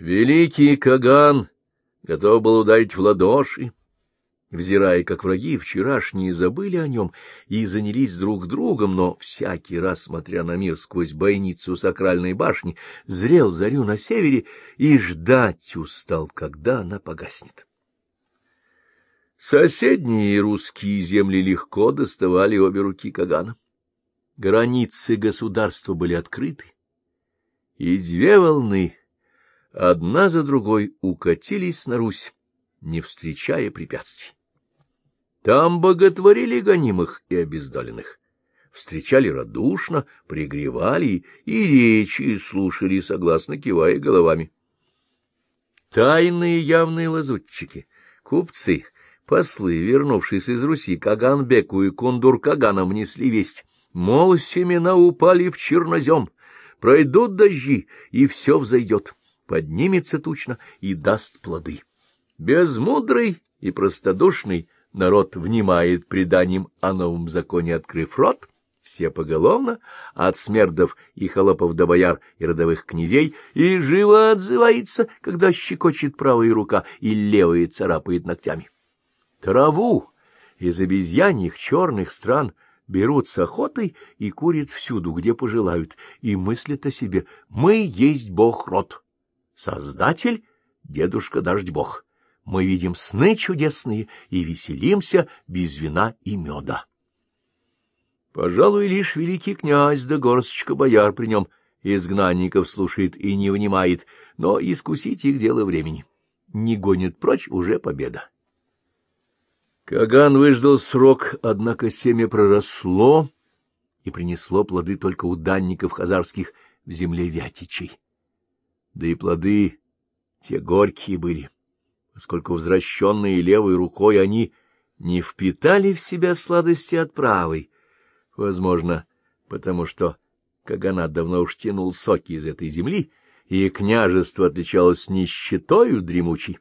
Великий Каган готов был ударить в ладоши, взирая, как враги вчерашние забыли о нем и занялись друг другом, но всякий раз, смотря на мир сквозь бойницу сакральной башни, зрел зарю на севере и ждать устал, когда она погаснет. Соседние русские земли легко доставали обе руки Кагана. Границы государства были открыты, и две волны, одна за другой, укатились на Русь, не встречая препятствий. Там боготворили гонимых и обездоленных, встречали радушно, пригревали и речи слушали, согласно кивая головами. Тайные явные лазутчики, купцы, послы, вернувшись из Руси, Каганбеку и Кундур-Каганом внесли весть, мол, семена упали в чернозем, пройдут дожди, и все взойдет, поднимется тучно и даст плоды. Безмудрый и простодушный — народ внимает преданиям о новом законе, открыв рот, все поголовно, от смердов и холопов до бояр и родовых князей, и живо отзывается, когда щекочет правая рука и левая царапает ногтями. Траву из обезьяньих черных стран берут с охотой и курят всюду, где пожелают, и мыслят о себе «мы есть бог-род». Создатель — дедушка Дождь-бог мы видим сны чудесные и веселимся без вина и меда. Пожалуй, лишь великий князь да горсточка бояр при нем изгнанников слушает и не внимает, но искусить их дело времени. Не гонит прочь уже победа. Каган выждал срок, однако семя проросло и принесло плоды только у данников хазарских в земле Вятичей. Да и плоды те горькие были поскольку возвращенные левой рукой они не впитали в себя сладости от правой, возможно, потому что Каганат давно уж тянул соки из этой земли, и княжество отличалось нищетою дремучей.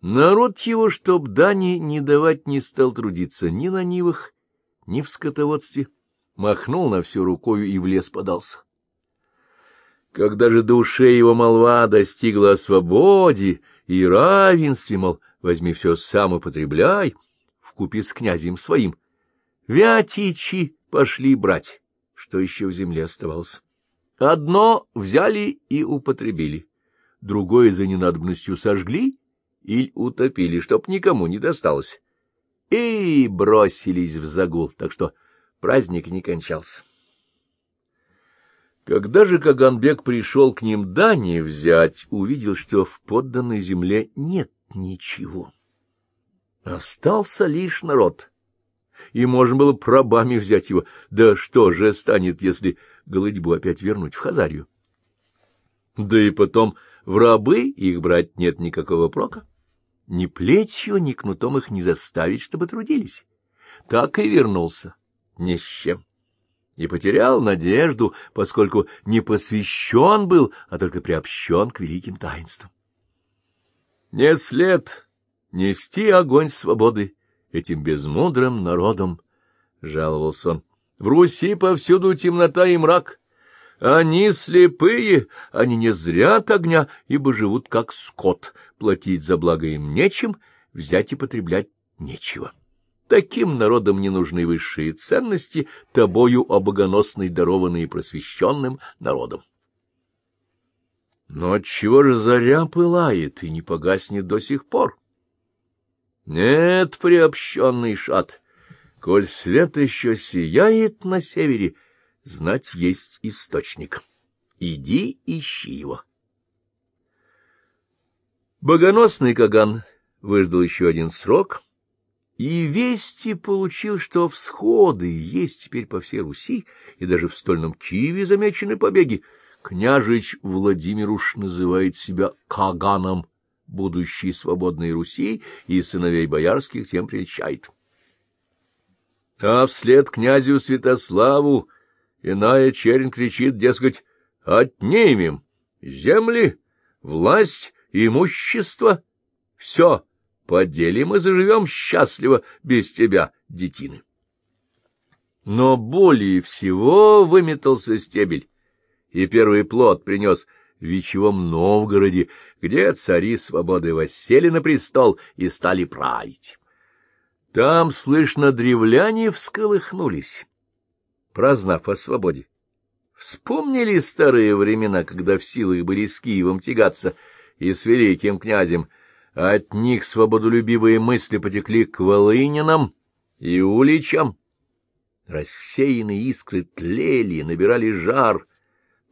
Народ его, чтоб дани не давать, не стал трудиться ни на нивах, ни в скотоводстве, махнул на всю рукою и в лес подался. Когда же душе его молва достигла о свободе и равенстве, мол, возьми все сам и потребляй, вкупе с князем своим, вятичи пошли брать, что еще в земле оставалось. Одно взяли и употребили, другое за ненадобностью сожгли или утопили, чтоб никому не досталось, и бросились в загул, так что праздник не кончался. Когда же Каганбек пришел к ним дани взять, увидел, что в подданной земле нет ничего. Остался лишь народ, и можно было пробами взять его. Да что же станет, если голодьбу опять вернуть в Хазарию? Да и потом в рабы их брать нет никакого прока. Ни плетью, ни кнутом их не заставить, чтобы трудились. Так и вернулся ни с чем и потерял надежду, поскольку не посвящен был, а только приобщен к великим таинствам. Не след нести огонь свободы этим безмудрым народом, — жаловался он. В Руси повсюду темнота и мрак. Они слепые, они не зрят огня, ибо живут как скот. Платить за благо им нечем, взять и потреблять нечего. Таким народам не нужны высшие ценности, тобою обогоносный, дарованные просвещенным народом. Но отчего же заря пылает и не погаснет до сих пор? Нет, приобщенный шат, коль свет еще сияет на севере, знать есть источник. Иди ищи его. Богоносный Каган выждал еще один срок — и вести получил, что всходы есть теперь по всей Руси, и даже в стольном Киеве замечены побеги. Княжич Владимир уж называет себя Каганом будущей свободной Руси, и сыновей боярских тем прельщает. А вслед князю Святославу иная чернь кричит, дескать, «Отнимем земли, власть, имущество, все» Поделим и заживем счастливо без тебя, детины. Но более всего выметался стебель, и первый плод принес в Вечевом Новгороде, где цари свободы воссели на престол и стали править. Там, слышно, древляне всколыхнулись, прознав о свободе. Вспомнили старые времена, когда в силах были с Киевом тягаться и с великим князем, от них свободолюбивые мысли потекли к Волынинам и Уличам. Рассеянные искры тлели, набирали жар,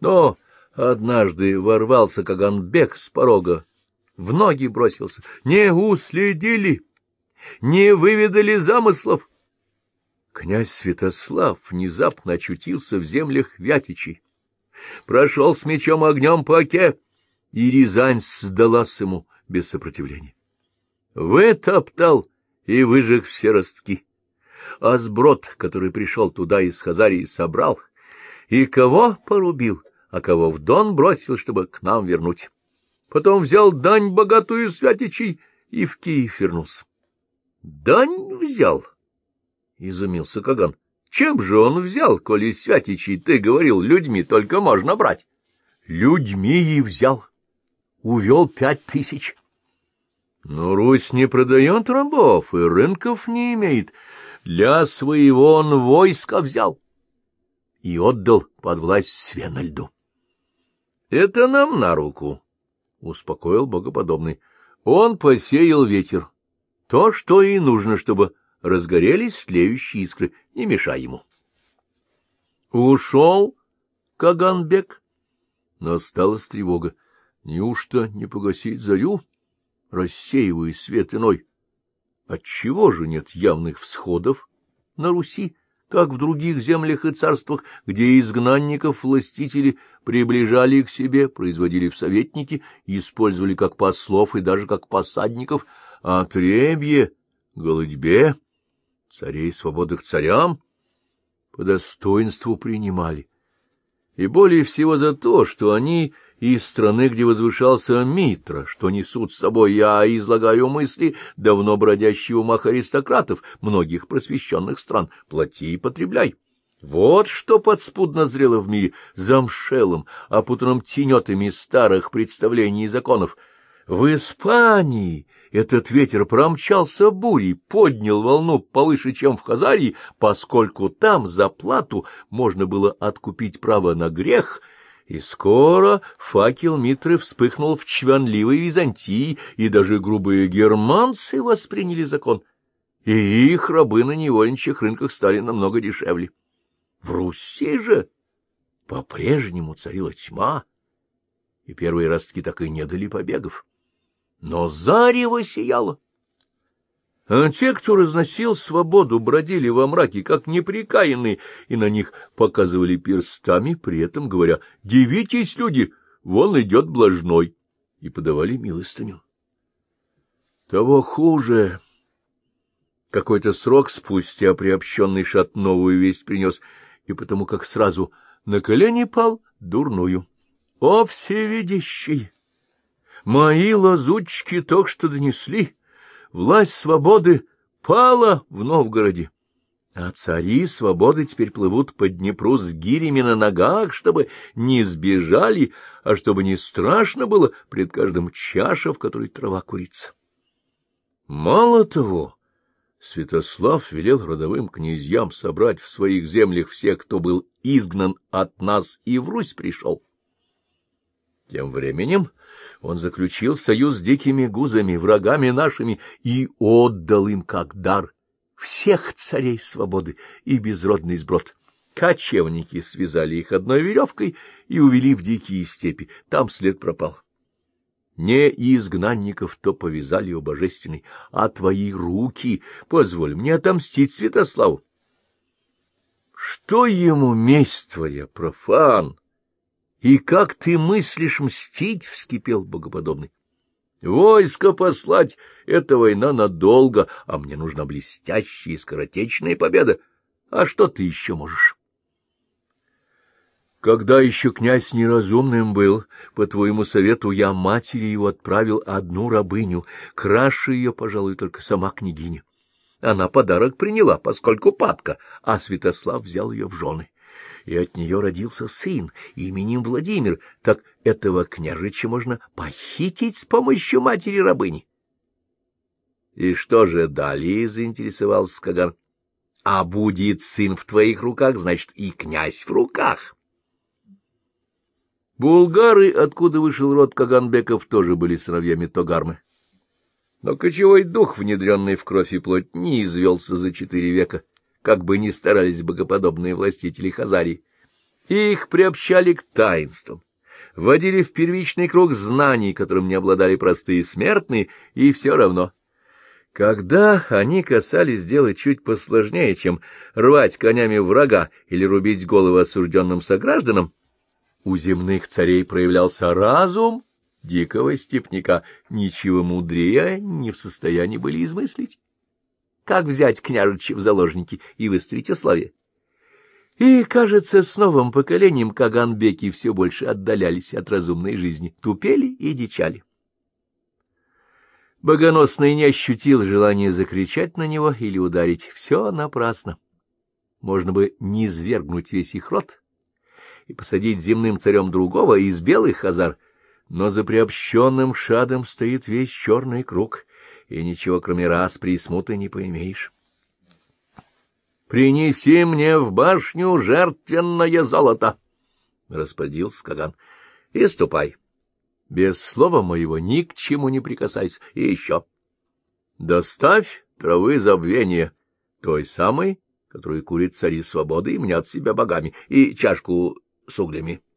но однажды ворвался Каганбек с порога, в ноги бросился. Не уследили, не выведали замыслов. Князь Святослав внезапно очутился в землях Вятичей, прошел с мечом огнем по оке, и Рязань сдалась ему без сопротивления. Вытоптал и выжег все ростки. А сброд, который пришел туда из Хазарии, собрал, и кого порубил, а кого в Дон бросил, чтобы к нам вернуть. Потом взял дань богатую святичей и в Киев вернулся. — Дань взял? — изумился Каган. — Чем же он взял, коли святичей, ты говорил, людьми только можно брать? — Людьми и взял. Увел пять тысяч. Но Русь не продает рабов и рынков не имеет. Для своего он войска взял и отдал под власть Свенальду. — Это нам на руку, — успокоил богоподобный. Он посеял ветер. То, что и нужно, чтобы разгорелись тлеющие искры. Не мешай ему. Ушел Каганбек, но осталась тревога. Неужто не погасить зарю? — рассеивая свет иной. Отчего же нет явных всходов на Руси, как в других землях и царствах, где изгнанников властители приближали к себе, производили в советники использовали как послов и даже как посадников, а требье, голодьбе, царей свободы к царям по достоинству принимали. И более всего за то, что они из страны, где возвышался Митра, что несут с собой, я излагаю мысли давно бродящего умах аристократов многих просвещенных стран. Плати и потребляй. Вот что подспудно зрело в мире замшелым, опутанным тенетами старых представлений и законов. В Испании этот ветер промчался бурей, поднял волну повыше, чем в Хазарии, поскольку там за плату можно было откупить право на грех — и скоро факел Митры вспыхнул в чванливой Византии, и даже грубые германцы восприняли закон, и их рабы на невольничьих рынках стали намного дешевле. В Руси же по-прежнему царила тьма, и первые ростки так и не дали побегов. Но зарево сияло. А те, кто разносил свободу, бродили во мраке, как неприкаянные, и на них показывали перстами, при этом говоря «Дивитесь, люди, вон идет блажной», и подавали милостыню. Того хуже. Какой-то срок спустя приобщенный шат новую весть принес, и потому как сразу на колени пал дурную. «О, всевидящий! Мои лазутчики только что донесли!» Власть свободы пала в Новгороде, а цари свободы теперь плывут по Днепру с гирями на ногах, чтобы не сбежали, а чтобы не страшно было пред каждым чаша, в которой трава курится. Мало того, Святослав велел родовым князьям собрать в своих землях всех, кто был изгнан от нас и в Русь пришел. Тем временем он заключил союз с дикими гузами, врагами нашими, и отдал им как дар всех царей свободы и безродный сброд. Кочевники связали их одной веревкой и увели в дикие степи. Там след пропал. Не изгнанников то повязали, о божественный, а твои руки. Позволь мне отомстить Святославу. Что ему месть твоя, профан? И как ты мыслишь мстить? — вскипел богоподобный. Войско послать — это война надолго, а мне нужна блестящая и скоротечная победа. А что ты еще можешь? Когда еще князь неразумным был, по твоему совету я матери его отправил одну рабыню, краше ее, пожалуй, только сама княгиня. Она подарок приняла, поскольку падка, а Святослав взял ее в жены. И от нее родился сын именем Владимир, так этого княжича можно похитить с помощью матери-рабыни. — И что же далее? — заинтересовался Каган. — А будет сын в твоих руках, значит, и князь в руках. Булгары, откуда вышел род Каганбеков, тоже были сыновьями Тогармы. Но кочевой дух, внедренный в кровь и плоть, не извелся за четыре века, как бы ни старались богоподобные властители Хазарии. Их приобщали к таинствам, вводили в первичный круг знаний, которым не обладали простые смертные, и все равно. Когда они касались сделать чуть посложнее, чем рвать конями врага или рубить головы осужденным согражданам, у земных царей проявлялся разум дикого степняка, ничего мудрее не в состоянии были измыслить. Как взять княжича в заложники и выставить условия? И, кажется, с новым поколением Каганбеки все больше отдалялись от разумной жизни, тупели и дичали. Богоносный не ощутил желания закричать на него или ударить. Все напрасно. Можно бы не свергнуть весь их род и посадить земным царем другого из белых хазар, но за приобщенным шадом стоит весь черный круг, и ничего, кроме распри и смуты, не поимеешь. «Принеси мне в башню жертвенное золото!» — распорядился Каган. «И ступай. Без слова моего ни к чему не прикасайся. И еще. Доставь травы забвения, той самой, которую курит цари свободы и мнят себя богами, и чашку с углями. —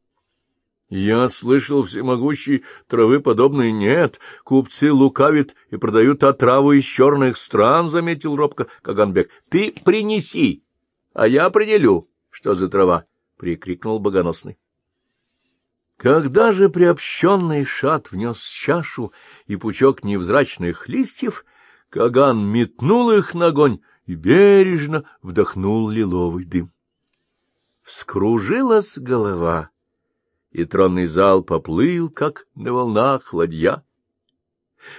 Я слышал, всемогущий травы подобной нет. Купцы лукавят и продают отраву из черных стран, — заметил робко Каганбек. — Ты принеси, а я определю, что за трава, — прикрикнул богоносный. Когда же приобщенный шат внес чашу и пучок невзрачных листьев, Каган метнул их на огонь и бережно вдохнул лиловый дым. Вскружилась голова, и тронный зал поплыл, как на волнах ладья.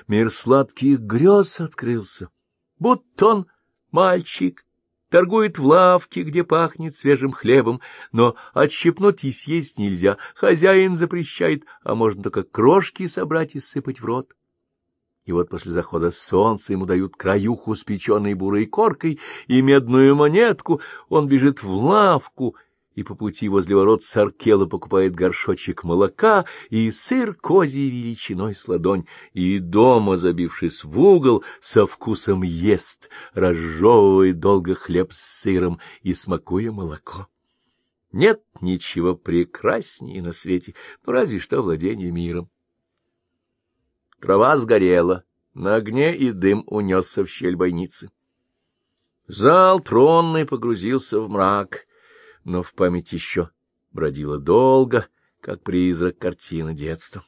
Мир сладких грез открылся, будто он мальчик, торгует в лавке, где пахнет свежим хлебом, но отщипнуть и съесть нельзя, хозяин запрещает, а можно только крошки собрать и сыпать в рот. И вот после захода солнца ему дают краюху с печеной бурой коркой и медную монетку, он бежит в лавку и по пути возле ворот Саркела покупает горшочек молока и сыр козий величиной с ладонь, и дома, забившись в угол, со вкусом ест, разжевывая долго хлеб с сыром и смакуя молоко. Нет ничего прекраснее на свете, ну разве что владение миром. Трава сгорела, на огне и дым унесся в щель бойницы. Зал тронный погрузился в мрак — но в память еще бродила долго, как призрак картины детства.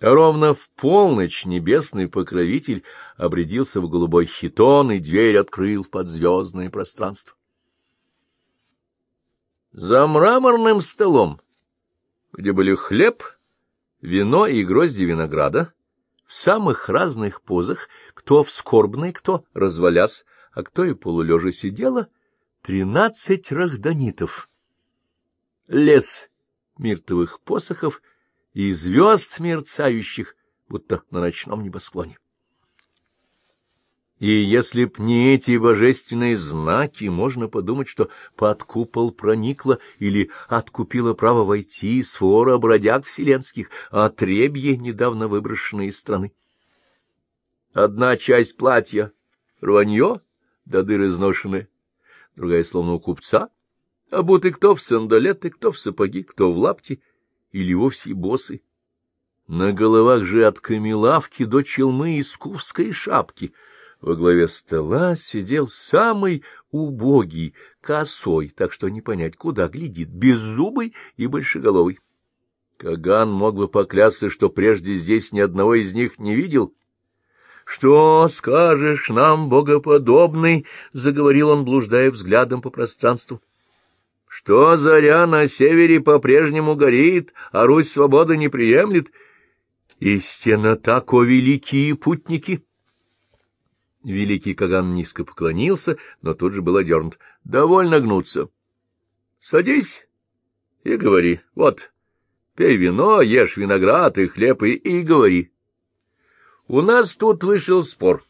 Ровно в полночь небесный покровитель обрядился в голубой хитон и дверь открыл в подзвездное пространство. За мраморным столом, где были хлеб, вино и грозди винограда, в самых разных позах, кто в скорбной, кто развалясь, а кто и полулежа сидела — тринадцать рахданитов. Лес миртовых посохов и звезд мерцающих, будто на ночном небосклоне. И если б не эти божественные знаки, можно подумать, что под купол проникла или откупила право войти свора бродяг вселенских, а требье, недавно выброшенные из страны. Одна часть платья — рванье, до дыры изношенное, другая словно у купца, а будто кто в сандалеты, кто в сапоги, кто в лапти или вовсе босы. На головах же от камелавки до челмы из кувской шапки. Во главе стола сидел самый убогий, косой, так что не понять, куда глядит, беззубый и большеголовый. Каган мог бы поклясться, что прежде здесь ни одного из них не видел, «Что скажешь нам, богоподобный?» — заговорил он, блуждая взглядом по пространству. «Что заря на севере по-прежнему горит, а Русь свободы не приемлет? Истинно так, о великие путники!» Великий Каган низко поклонился, но тут же был одернут. «Довольно гнуться. Садись и говори. Вот, пей вино, ешь виноград и хлеб и, и говори. У нас тут вышел спор.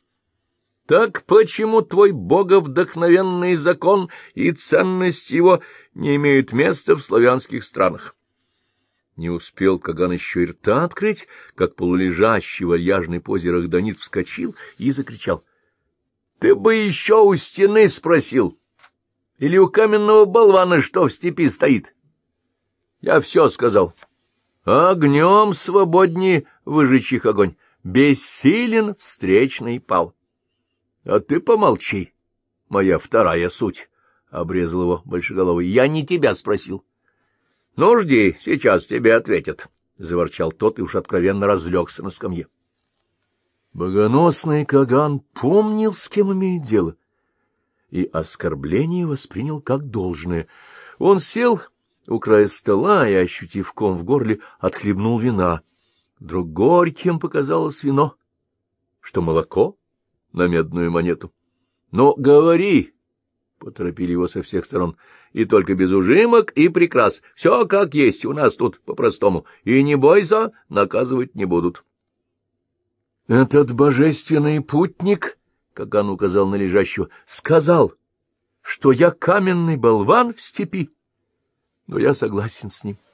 Так почему твой боговдохновенный закон и ценность его не имеют места в славянских странах? Не успел Каган еще и рта открыть, как полулежащий в вальяжной позе Рахданит вскочил и закричал. — Ты бы еще у стены спросил! Или у каменного болвана, что в степи стоит? Я все сказал. Огнем свободнее выжечь их огонь. Бессилен встречный пал. — А ты помолчи, моя вторая суть, — обрезал его большеголовый. — Я не тебя спросил. — Ну, жди, сейчас тебе ответят, — заворчал тот и уж откровенно разлегся на скамье. Богоносный Каган помнил, с кем имеет дело, и оскорбление воспринял как должное. Он сел у края стола и, ощутив ком в горле, отхлебнул вина. Вдруг горьким показалось вино, что молоко на медную монету. — Но говори! — поторопили его со всех сторон. — И только без ужимок и прикрас. Все как есть у нас тут по-простому. И не бойся, наказывать не будут. — Этот божественный путник, как он указал на лежащего, сказал, что я каменный болван в степи. Но я согласен с ним. —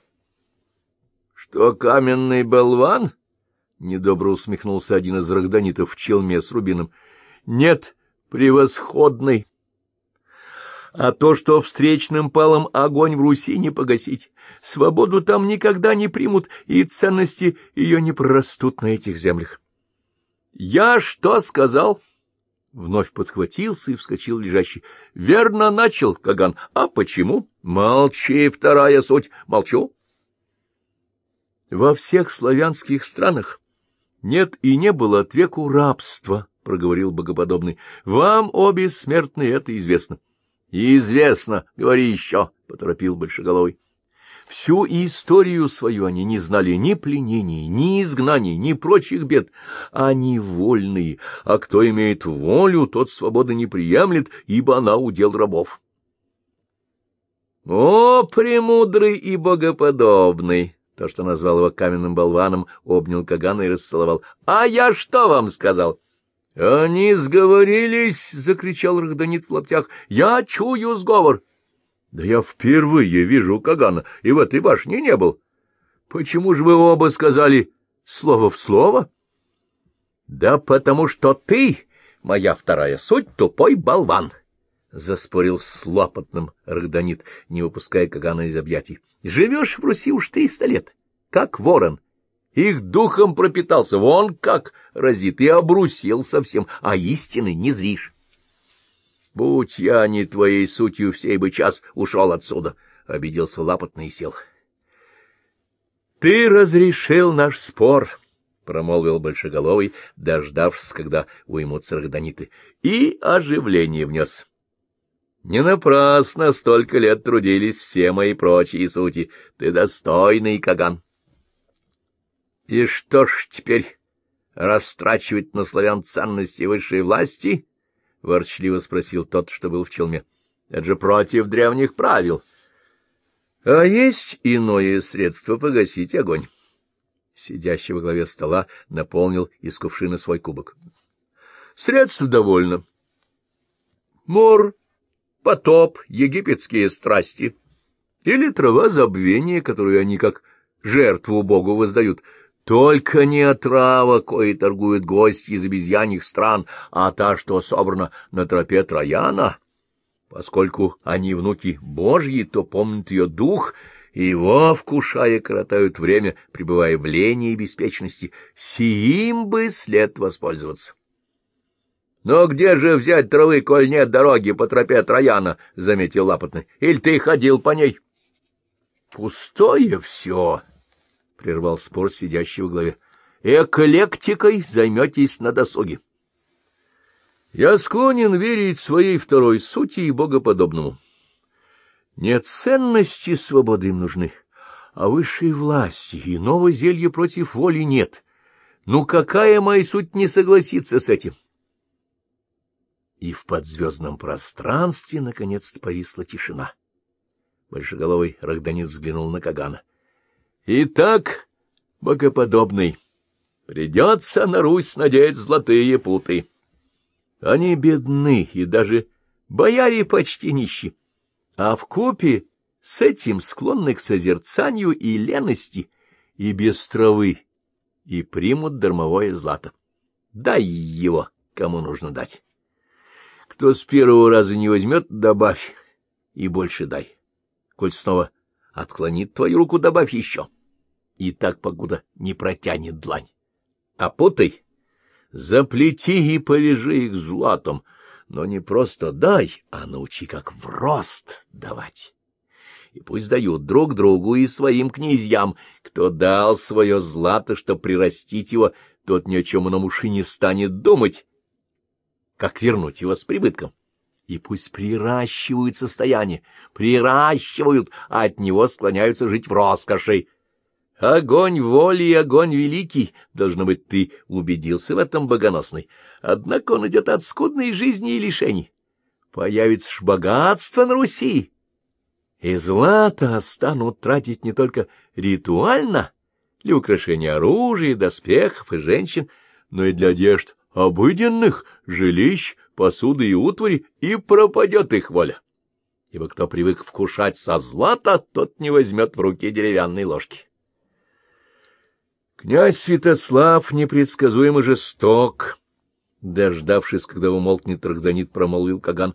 Что каменный болван? — недобро усмехнулся один из рахданитов в челме с рубином. — Нет, превосходный а то, что встречным палом огонь в Руси не погасить. Свободу там никогда не примут, и ценности ее не прорастут на этих землях. — Я что сказал? Вновь подхватился и вскочил лежащий. — Верно начал, Каган. А почему? — Молчи, вторая суть. Молчу. Во всех славянских странах нет и не было от веку рабства, — проговорил богоподобный. — Вам, обе смертные, это известно. — Известно, говори еще, — поторопил Большеголовый. Всю историю свою они не знали ни пленений, ни изгнаний, ни прочих бед. Они вольные, а кто имеет волю, тот свободы не приемлет, ибо она удел рабов. О, премудрый и богоподобный! То, что назвал его каменным болваном, обнял Кагана и расцеловал. — А я что вам сказал? — Они сговорились! — закричал Рахданит в лаптях. — Я чую сговор! — Да я впервые вижу Кагана, и в этой башне не был. — Почему же вы оба сказали слово в слово? — Да потому что ты, моя вторая суть, тупой болван! — заспорил с лопотным Рахданит, не выпуская Кагана из объятий. — Живешь в Руси уж триста лет, как ворон, их духом пропитался, вон как разит, и обрусил совсем, а истины не зришь. Будь я не твоей сутью, всей бы час ушел отсюда, — обиделся лапотный и сел. — Ты разрешил наш спор, — промолвил Большеголовый, дождавшись, когда уймутся рахданиты, и оживление внес. Не напрасно столько лет трудились все мои прочие сути. Ты достойный Каган. — И что ж теперь, растрачивать на славян ценности высшей власти? — ворчливо спросил тот, что был в челме. — Это же против древних правил. — А есть иное средство погасить огонь. Сидящий во главе стола наполнил из кувшина свой кубок. — Средств довольно. Мор, потоп, египетские страсти или трава забвения, которую они как жертву Богу воздают — только не отрава, кое торгуют гости из обезьяньих стран, а та, что собрана на тропе Трояна. Поскольку они внуки Божьи, то помнят ее дух, и его, вкушая, коротают время, пребывая в лени и беспечности. Сиим бы след воспользоваться. — Но где же взять травы, коль нет дороги по тропе Трояна? — заметил Лапотный. — Или ты ходил по ней? — Пустое все, — прервал спор сидящий в главе. — Эклектикой займетесь на досуге. Я склонен верить своей второй сути и богоподобному. Нет ценности свободы им нужны, а высшей власти, иного зелья против воли нет. Ну какая моя суть не согласится с этим? И в подзвездном пространстве наконец-то повисла тишина. Большеголовый Рахданит взглянул на Кагана. — Итак, богоподобный, придется на Русь надеть золотые путы. Они бедны и даже бояре почти нищи, а в купе с этим склонны к созерцанию и лености, и без травы, и примут дармовое злато. Дай его, кому нужно дать. Кто с первого раза не возьмет, добавь, и больше дай. Коль снова отклонит твою руку, добавь еще. И так, покуда не протянет длань. А путай, заплети и повяжи их златом, но не просто дай, а научи, как в рост давать и пусть дают друг другу и своим князьям. Кто дал свое злато, чтоб прирастить его, тот ни о чем ином уж и не станет думать, как вернуть его с прибытком. И пусть приращивают состояние, приращивают, а от него склоняются жить в роскоши. Огонь воли и огонь великий, должно быть, ты убедился в этом богоносный. Однако он идет от скудной жизни и лишений. Появится ж богатство на Руси, и злато станут тратить не только ритуально для украшения оружия, доспехов и женщин, но и для одежд обыденных, жилищ, посуды и утвари, и пропадет их воля. Ибо кто привык вкушать со злата, тот не возьмет в руки деревянной ложки. Князь Святослав непредсказуемо жесток. Дождавшись, когда умолкнет Рахданит, промолвил Каган,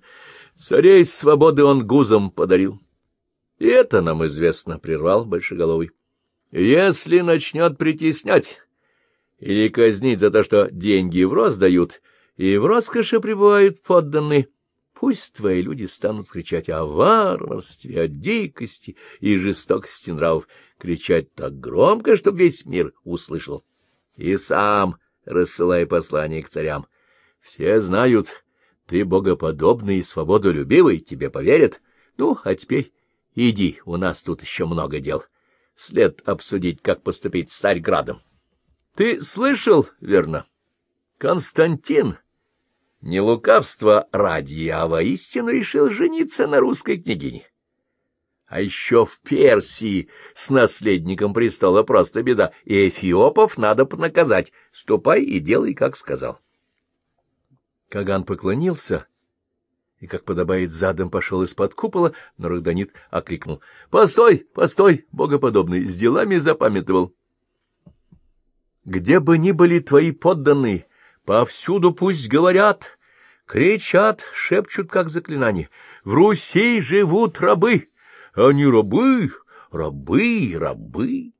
царей свободы он гузом подарил. И это нам известно, — прервал Большеголовый. Если начнет притеснять или казнить за то, что деньги в дают, и в роскоши пребывают подданные, пусть твои люди станут кричать о варварстве, о дикости и жестокости нравов, кричать так громко, чтобы весь мир услышал. И сам рассылай послание к царям. Все знают, ты богоподобный и свободолюбивый, тебе поверят. Ну, а теперь Иди, у нас тут еще много дел. След обсудить, как поступить с Царьградом. Ты слышал, верно? Константин не лукавство ради, а воистину решил жениться на русской княгине. А еще в Персии с наследником престола просто беда, и эфиопов надо наказать. Ступай и делай, как сказал. Каган поклонился и, как подобает, задом пошел из-под купола, но Рахданит окликнул. — Постой, постой, богоподобный, с делами запамятовал. — Где бы ни были твои подданные, повсюду пусть говорят, кричат, шепчут, как заклинание. В Руси живут рабы, они рабы, рабы, рабы.